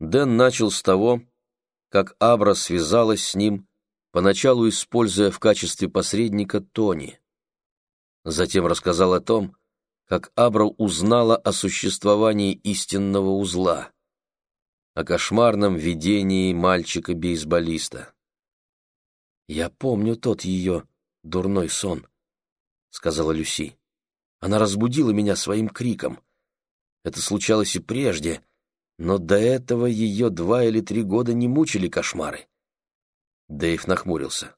Дэн начал с того, как Абра связалась с ним, поначалу используя в качестве посредника Тони. Затем рассказал о том, как Абра узнала о существовании истинного узла, о кошмарном видении мальчика-бейсболиста. «Я помню тот ее дурной сон», — сказала Люси. «Она разбудила меня своим криком. Это случалось и прежде, но до этого ее два или три года не мучили кошмары». Дэйв нахмурился.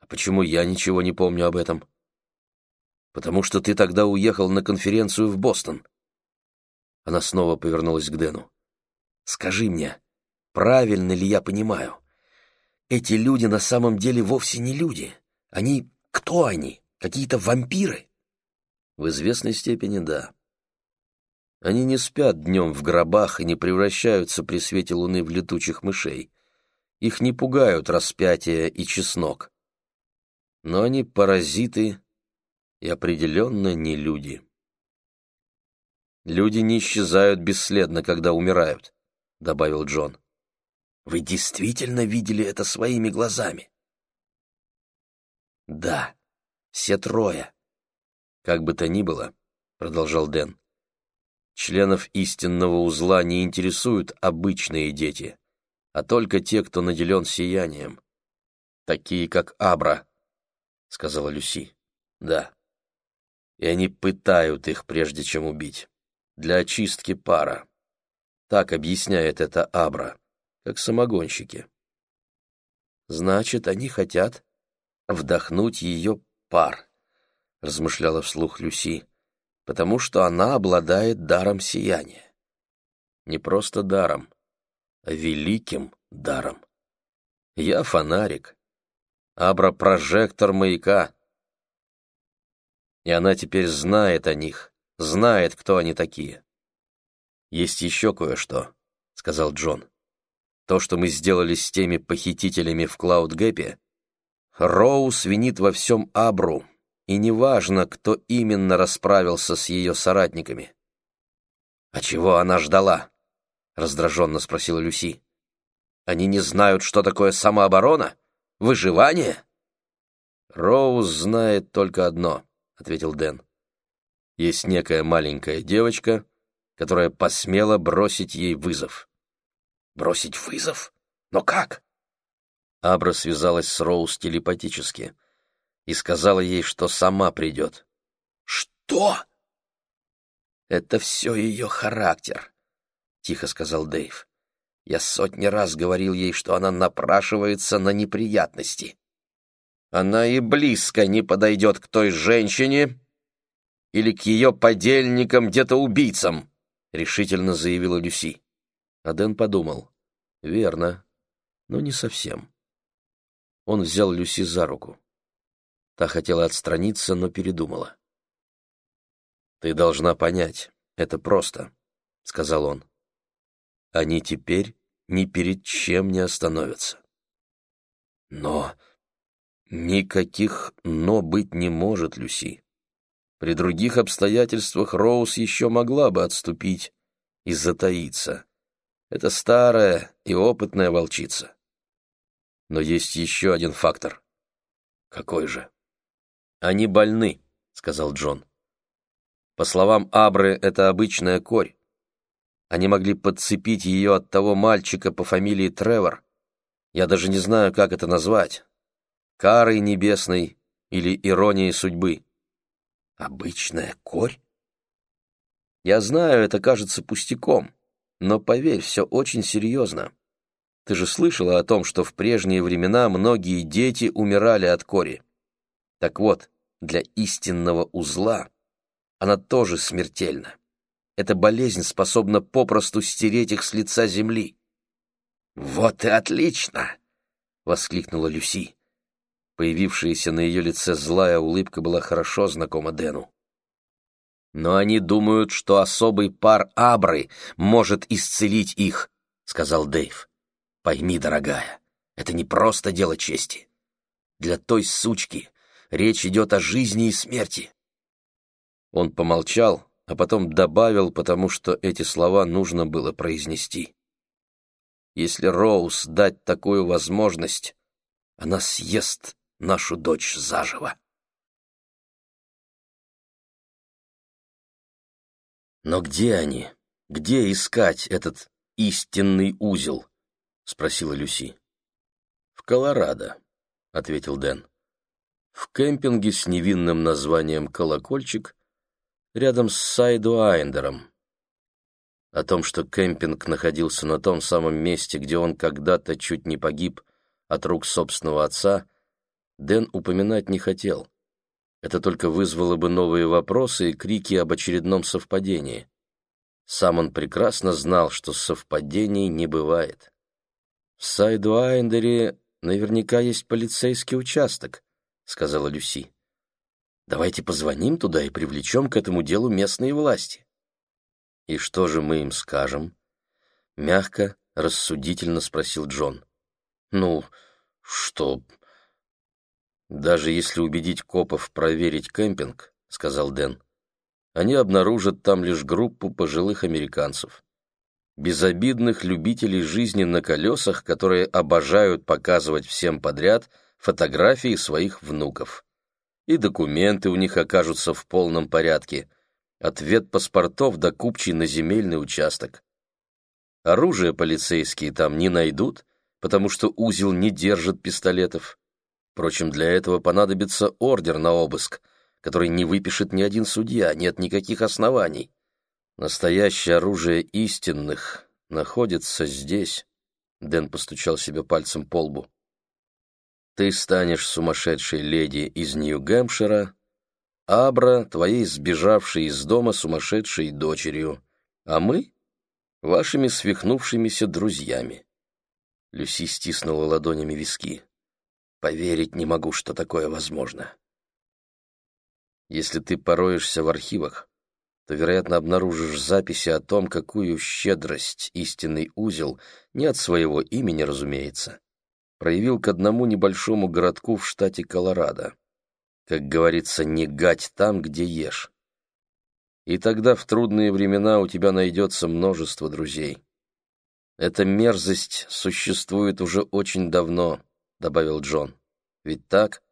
«А почему я ничего не помню об этом?» «Потому что ты тогда уехал на конференцию в Бостон». Она снова повернулась к Дэну. «Скажи мне, правильно ли я понимаю? Эти люди на самом деле вовсе не люди. Они... Кто они? Какие-то вампиры?» «В известной степени да», они не спят днем в гробах и не превращаются при свете луны в летучих мышей. Их не пугают распятие и чеснок. Но они паразиты и определенно не люди. «Люди не исчезают бесследно, когда умирают», — добавил Джон. «Вы действительно видели это своими глазами?» «Да, все трое». «Как бы то ни было», — продолжал Дэн, Членов истинного узла не интересуют обычные дети, а только те, кто наделен сиянием. Такие, как Абра, — сказала Люси. Да. И они пытают их, прежде чем убить. Для очистки пара. Так объясняет это Абра, как самогонщики. Значит, они хотят вдохнуть ее пар, — размышляла вслух Люси потому что она обладает даром сияния. Не просто даром, а великим даром. Я фонарик, Абра — прожектор маяка. И она теперь знает о них, знает, кто они такие. «Есть еще кое-что», — сказал Джон. «То, что мы сделали с теми похитителями в Клаудгэпе, Роуз винит во всем Абру, и неважно, кто именно расправился с ее соратниками. «А чего она ждала?» — раздраженно спросила Люси. «Они не знают, что такое самооборона? Выживание?» «Роуз знает только одно», — ответил Дэн. «Есть некая маленькая девочка, которая посмела бросить ей вызов». «Бросить вызов? Но как?» Абра связалась с Роуз телепатически — и сказала ей, что сама придет. «Что?» «Это все ее характер», — тихо сказал Дэйв. «Я сотни раз говорил ей, что она напрашивается на неприятности. Она и близко не подойдет к той женщине или к ее подельникам, где-то убийцам», — решительно заявила Люси. А Дэн подумал. «Верно, но не совсем». Он взял Люси за руку. Та хотела отстраниться, но передумала. «Ты должна понять, это просто», — сказал он. «Они теперь ни перед чем не остановятся». «Но...» «Никаких «но» быть не может, Люси. При других обстоятельствах Роуз еще могла бы отступить и затаиться. Это старая и опытная волчица. Но есть еще один фактор. Какой же? «Они больны», — сказал Джон. По словам Абры, это обычная корь. Они могли подцепить ее от того мальчика по фамилии Тревор. Я даже не знаю, как это назвать. Карой небесной или иронией судьбы. Обычная корь? Я знаю, это кажется пустяком, но поверь, все очень серьезно. Ты же слышала о том, что в прежние времена многие дети умирали от кори. Так вот, для истинного узла она тоже смертельна. Эта болезнь способна попросту стереть их с лица земли. «Вот и отлично!» — воскликнула Люси. Появившаяся на ее лице злая улыбка была хорошо знакома Дэну. «Но они думают, что особый пар Абры может исцелить их», — сказал Дэйв. «Пойми, дорогая, это не просто дело чести. Для той сучки, Речь идет о жизни и смерти». Он помолчал, а потом добавил, потому что эти слова нужно было произнести. Если Роуз дать такую возможность, она съест нашу дочь заживо. Но где они? Где искать этот истинный узел? спросила Люси. В Колорадо, ответил Дэн. В кемпинге с невинным названием «Колокольчик» рядом с Сайду Айндером. О том, что кемпинг находился на том самом месте, где он когда-то чуть не погиб от рук собственного отца, Дэн упоминать не хотел. Это только вызвало бы новые вопросы и крики об очередном совпадении. Сам он прекрасно знал, что совпадений не бывает. «В Сайду-Айндере наверняка есть полицейский участок», — сказала Люси. «Давайте позвоним туда и привлечем к этому делу местные власти». «И что же мы им скажем?» Мягко, рассудительно спросил Джон. «Ну, что...» «Даже если убедить копов проверить кемпинг», — сказал Дэн, «они обнаружат там лишь группу пожилых американцев, безобидных любителей жизни на колесах, которые обожают показывать всем подряд фотографии своих внуков. И документы у них окажутся в полном порядке, Ответ паспортов до купчий на земельный участок. Оружие полицейские там не найдут, потому что узел не держит пистолетов. Впрочем, для этого понадобится ордер на обыск, который не выпишет ни один судья, нет никаких оснований. Настоящее оружие истинных находится здесь. Дэн постучал себе пальцем по лбу. Ты станешь сумасшедшей леди из Нью-Гэмпшира, Абра твоей сбежавшей из дома сумасшедшей дочерью, а мы — вашими свихнувшимися друзьями. Люси стиснула ладонями виски. Поверить не могу, что такое возможно. Если ты пороешься в архивах, то, вероятно, обнаружишь записи о том, какую щедрость истинный узел, не от своего имени, разумеется, проявил к одному небольшому городку в штате Колорадо. Как говорится, не гать там, где ешь. И тогда в трудные времена у тебя найдется множество друзей. Эта мерзость существует уже очень давно, — добавил Джон. Ведь так?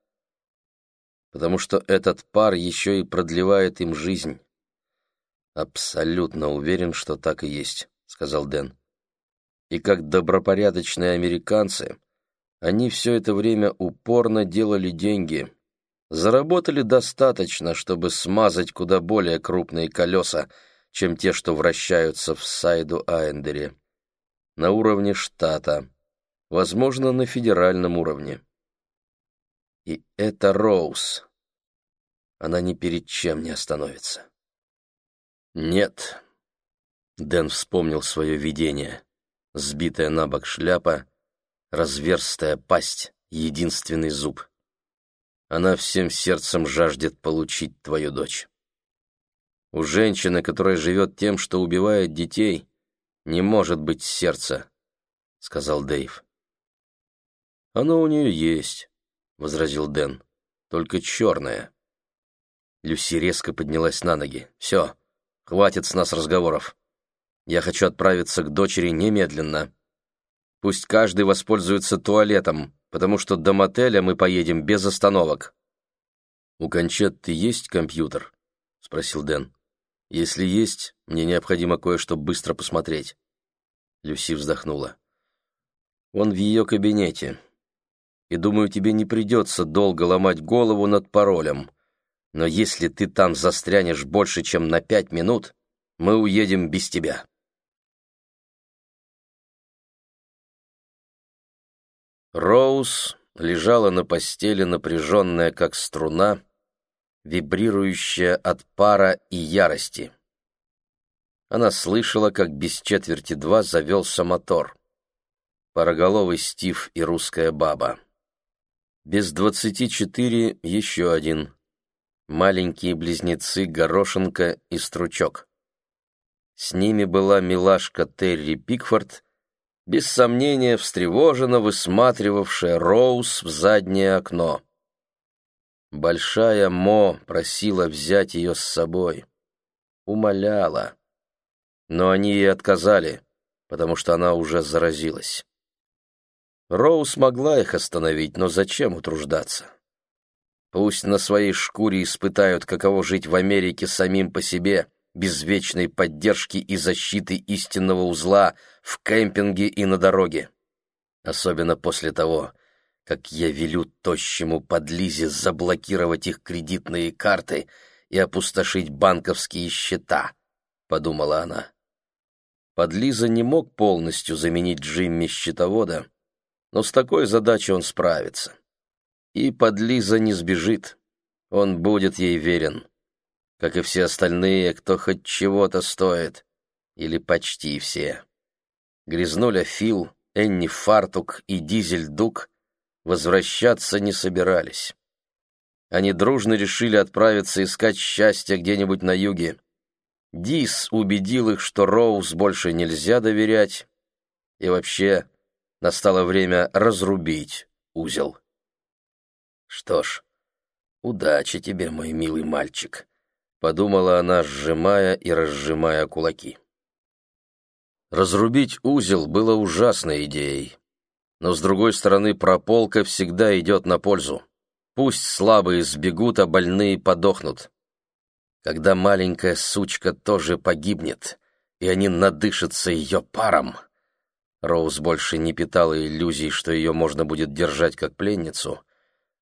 Потому что этот пар еще и продлевает им жизнь. Абсолютно уверен, что так и есть, — сказал Дэн. И как добропорядочные американцы, они все это время упорно делали деньги, заработали достаточно, чтобы смазать куда более крупные колеса, чем те, что вращаются в Сайду-Аендере. На уровне штата, возможно, на федеральном уровне. И это Роуз. Она ни перед чем не остановится. Нет. Дэн вспомнил свое видение. Сбитая на бок шляпа, разверстая пасть, единственный зуб. Она всем сердцем жаждет получить твою дочь. У женщины, которая живет тем, что убивает детей, не может быть сердца, — сказал Дэйв. Оно у нее есть, — возразил Дэн, — только черное. Люси резко поднялась на ноги. Все, хватит с нас разговоров. Я хочу отправиться к дочери немедленно. Пусть каждый воспользуется туалетом, потому что до мотеля мы поедем без остановок. «У Кончетты есть компьютер?» — спросил Дэн. «Если есть, мне необходимо кое-что быстро посмотреть». Люси вздохнула. «Он в ее кабинете. И думаю, тебе не придется долго ломать голову над паролем. Но если ты там застрянешь больше, чем на пять минут, мы уедем без тебя». Роуз лежала на постели, напряженная, как струна, вибрирующая от пара и ярости. Она слышала, как без четверти два завелся мотор. Пароголовый Стив и русская баба. Без двадцати четыре еще один. Маленькие близнецы Горошенко и Стручок. С ними была милашка Терри Пикфорд без сомнения встревоженно высматривавшая Роуз в заднее окно. Большая Мо просила взять ее с собой. Умоляла. Но они ей отказали, потому что она уже заразилась. Роуз могла их остановить, но зачем утруждаться? Пусть на своей шкуре испытают, каково жить в Америке самим по себе, без вечной поддержки и защиты истинного узла в кемпинге и на дороге. Особенно после того, как я велю тощему подлизе заблокировать их кредитные карты и опустошить банковские счета, — подумала она. Подлиза не мог полностью заменить Джимми счетовода, но с такой задачей он справится. И подлиза не сбежит, он будет ей верен, как и все остальные, кто хоть чего-то стоит, или почти все. Грязнуля Фил, Энни Фартук и Дизель Дук возвращаться не собирались. Они дружно решили отправиться искать счастье где-нибудь на юге. Дис убедил их, что Роуз больше нельзя доверять, и вообще Настало время разрубить узел. Что ж, удачи тебе, мой милый мальчик, подумала она, сжимая и разжимая кулаки. Разрубить узел было ужасной идеей. Но, с другой стороны, прополка всегда идет на пользу. Пусть слабые сбегут, а больные подохнут. Когда маленькая сучка тоже погибнет, и они надышатся ее паром, Роуз больше не питала иллюзий, что ее можно будет держать как пленницу.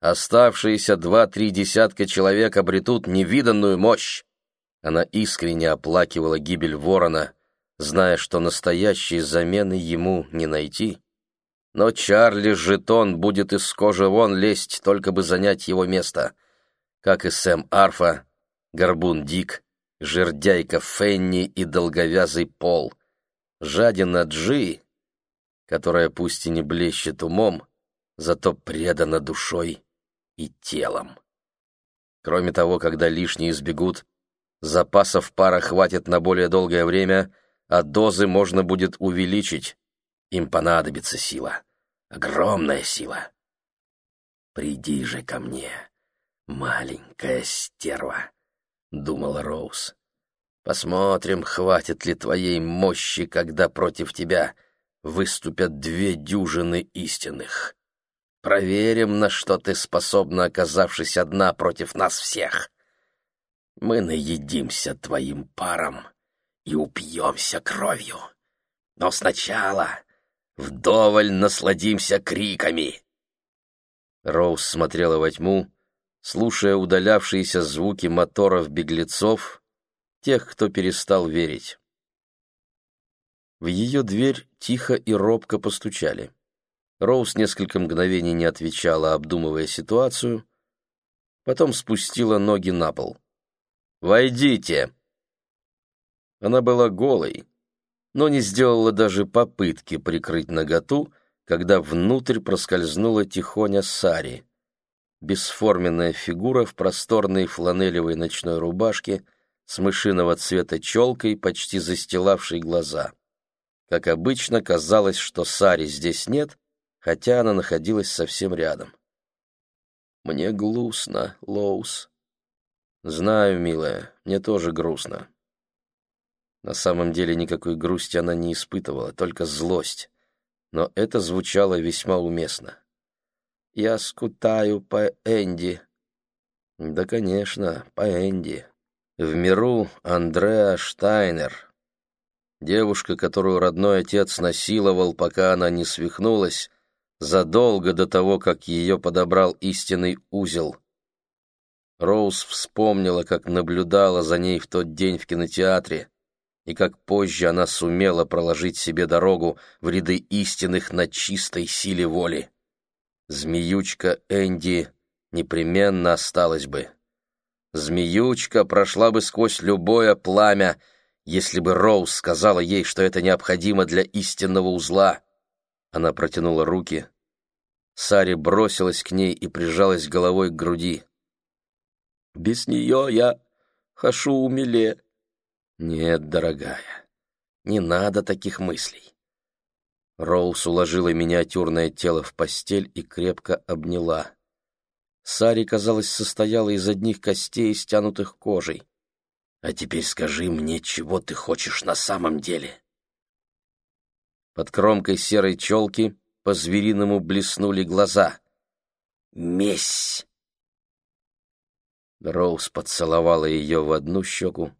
Оставшиеся два-три десятка человек обретут невиданную мощь. Она искренне оплакивала гибель ворона, зная, что настоящей замены ему не найти. Но Чарли Жетон будет из кожи вон лезть, только бы занять его место. Как и Сэм Арфа, Горбун Дик, Жердяйка Фенни и Долговязый Пол. Жадина Джи которая пусть и не блещет умом, зато предана душой и телом. Кроме того, когда лишние сбегут, запасов пара хватит на более долгое время, а дозы можно будет увеличить. Им понадобится сила, огромная сила. «Приди же ко мне, маленькая стерва», — думала Роуз. «Посмотрим, хватит ли твоей мощи, когда против тебя выступят две дюжины истинных. Проверим, на что ты способна, оказавшись одна против нас всех. Мы наедимся твоим паром и упьемся кровью. Но сначала вдоволь насладимся криками. Роуз смотрела во тьму, слушая удалявшиеся звуки моторов беглецов, тех, кто перестал верить. В ее дверь тихо и робко постучали. Роуз несколько мгновений не отвечала, обдумывая ситуацию, потом спустила ноги на пол. «Войдите!» Она была голой, но не сделала даже попытки прикрыть наготу, когда внутрь проскользнула тихоня Сари. Бесформенная фигура в просторной фланелевой ночной рубашке с мышиного цвета челкой, почти застилавшей глаза. Как обычно, казалось, что Сари здесь нет, хотя она находилась совсем рядом. «Мне грустно, Лоус». «Знаю, милая, мне тоже грустно». На самом деле никакой грусти она не испытывала, только злость. Но это звучало весьма уместно. «Я скутаю по Энди». «Да, конечно, по Энди». В миру Андреа Штайнер, Девушка, которую родной отец насиловал, пока она не свихнулась, задолго до того, как ее подобрал истинный узел. Роуз вспомнила, как наблюдала за ней в тот день в кинотеатре, и как позже она сумела проложить себе дорогу в ряды истинных на чистой силе воли. Змеючка Энди непременно осталась бы. Змеючка прошла бы сквозь любое пламя, если бы Роуз сказала ей, что это необходимо для истинного узла. Она протянула руки. Сари бросилась к ней и прижалась головой к груди. «Без нее я хашу умеле». «Нет, дорогая, не надо таких мыслей». Роуз уложила миниатюрное тело в постель и крепко обняла. Сари, казалось, состояла из одних костей, стянутых кожей. А теперь скажи мне, чего ты хочешь на самом деле. Под кромкой серой челки по-звериному блеснули глаза. «Месть!» Роуз поцеловала ее в одну щеку,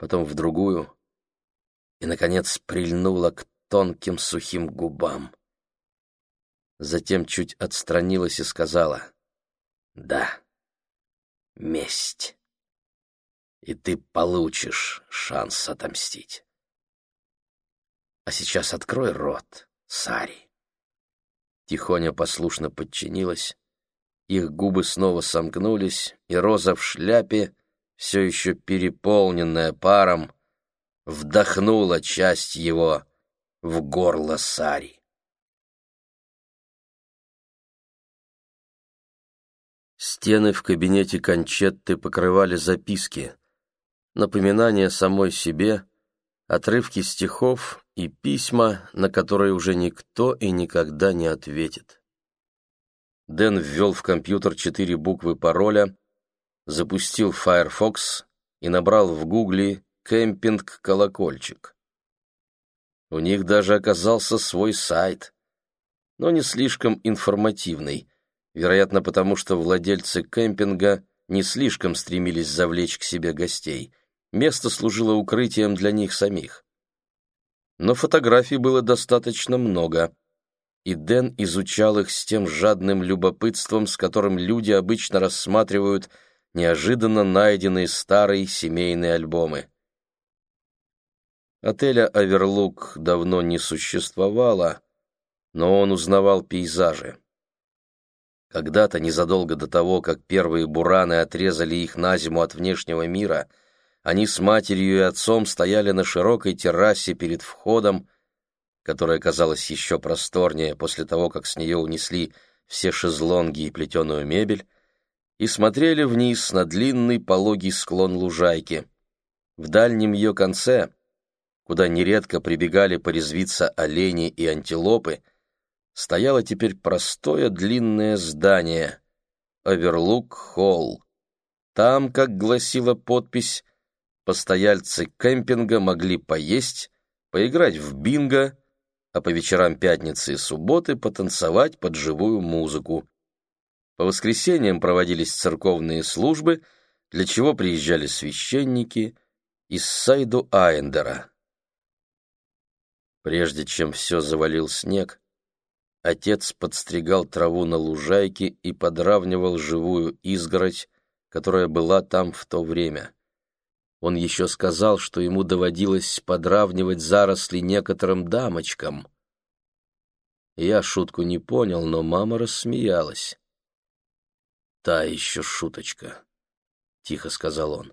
потом в другую и, наконец, прильнула к тонким сухим губам. Затем чуть отстранилась и сказала «Да, месть, и ты получишь шанс отомстить. А сейчас открой рот, Сари». Тихоня послушно подчинилась, их губы снова сомкнулись, и роза в шляпе, все еще переполненная паром, вдохнула часть его в горло Сари. Стены в кабинете Кончетты покрывали записки, напоминания самой себе, отрывки стихов и письма, на которые уже никто и никогда не ответит. Дэн ввел в компьютер четыре буквы пароля, запустил Firefox и набрал в гугле «кемпинг-колокольчик». У них даже оказался свой сайт, но не слишком информативный, вероятно, потому что владельцы кемпинга не слишком стремились завлечь к себе гостей. Место служило укрытием для них самих. Но фотографий было достаточно много, и Дэн изучал их с тем жадным любопытством, с которым люди обычно рассматривают неожиданно найденные старые семейные альбомы. Отеля «Аверлук» давно не существовало, но он узнавал пейзажи. Когда-то, незадолго до того, как первые бураны отрезали их на зиму от внешнего мира, они с матерью и отцом стояли на широкой террасе перед входом, которая казалась еще просторнее после того, как с нее унесли все шезлонги и плетеную мебель, и смотрели вниз на длинный пологий склон лужайки. В дальнем ее конце, куда нередко прибегали порезвиться олени и антилопы, стояло теперь простое длинное здание — Оверлук-холл. Там, как гласила подпись, постояльцы кемпинга могли поесть, поиграть в бинго а по вечерам пятницы и субботы потанцевать под живую музыку. По воскресеньям проводились церковные службы, для чего приезжали священники из Сайду Айндера. Прежде чем все завалил снег, отец подстригал траву на лужайке и подравнивал живую изгородь, которая была там в то время. Он еще сказал, что ему доводилось подравнивать заросли некоторым дамочкам. Я шутку не понял, но мама рассмеялась. «Та еще шуточка», — тихо сказал он.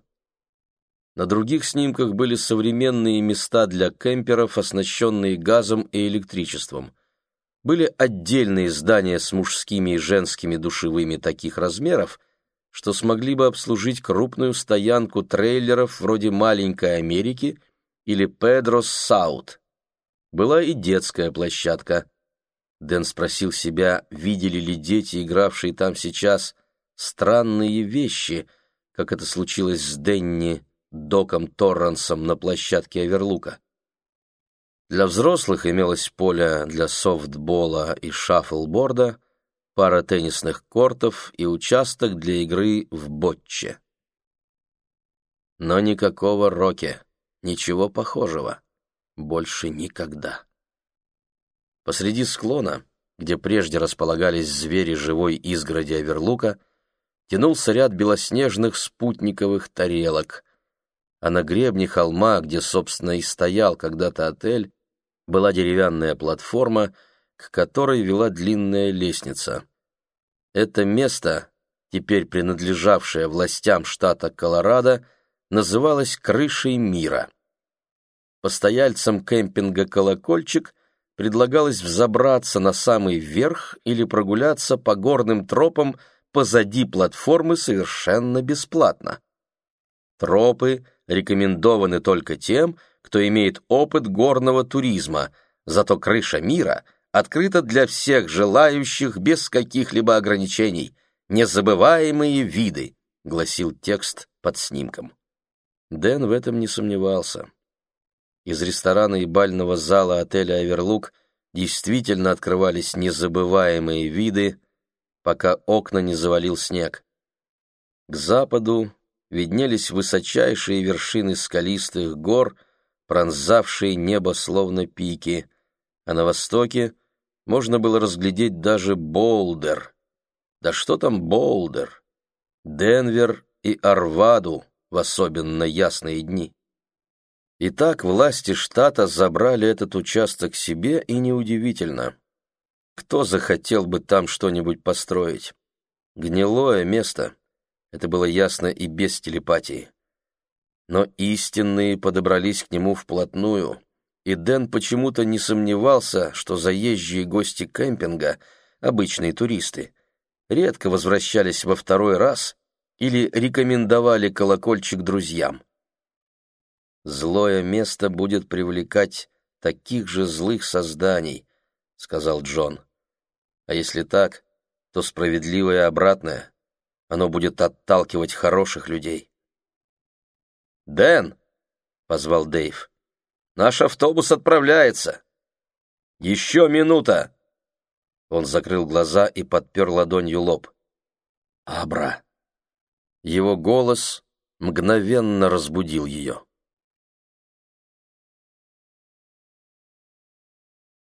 На других снимках были современные места для кемперов, оснащенные газом и электричеством. Были отдельные здания с мужскими и женскими душевыми таких размеров, что смогли бы обслужить крупную стоянку трейлеров вроде «Маленькой Америки» или «Педрос Саут». Была и детская площадка. Дэн спросил себя, видели ли дети, игравшие там сейчас, странные вещи, как это случилось с Денни Доком Торрансом на площадке Аверлука. Для взрослых имелось поле для софтбола и шаффлборда, пара теннисных кортов и участок для игры в ботче. Но никакого роки, ничего похожего. Больше никогда. Посреди склона, где прежде располагались звери живой изгороди Аверлука, тянулся ряд белоснежных спутниковых тарелок, а на гребне холма, где, собственно, и стоял когда-то отель, была деревянная платформа, к которой вела длинная лестница. Это место, теперь принадлежавшее властям штата Колорадо, называлось «Крышей мира». Постояльцам кемпинга «Колокольчик» предлагалось взобраться на самый верх или прогуляться по горным тропам позади платформы совершенно бесплатно. Тропы рекомендованы только тем, кто имеет опыт горного туризма, зато крыша мира — открыта для всех желающих без каких-либо ограничений. Незабываемые виды, гласил текст под снимком. Дэн в этом не сомневался. из ресторана и бального зала отеля «Аверлук» действительно открывались незабываемые виды, пока окна не завалил снег. К западу виднелись высочайшие вершины скалистых гор, пронзавшие небо словно пики, а на востоке можно было разглядеть даже Болдер. Да что там Болдер? Денвер и Арваду в особенно ясные дни. Итак, власти штата забрали этот участок себе, и неудивительно. Кто захотел бы там что-нибудь построить? Гнилое место. Это было ясно и без телепатии. Но истинные подобрались к нему вплотную, и Дэн почему-то не сомневался, что заезжие гости кемпинга, обычные туристы, редко возвращались во второй раз или рекомендовали колокольчик друзьям. «Злое место будет привлекать таких же злых созданий», — сказал Джон. «А если так, то справедливое обратное. Оно будет отталкивать хороших людей». «Дэн!» — позвал Дэйв. «Наш автобус отправляется!» «Еще минута!» Он закрыл глаза и подпер ладонью лоб. «Абра!» Его голос мгновенно разбудил ее.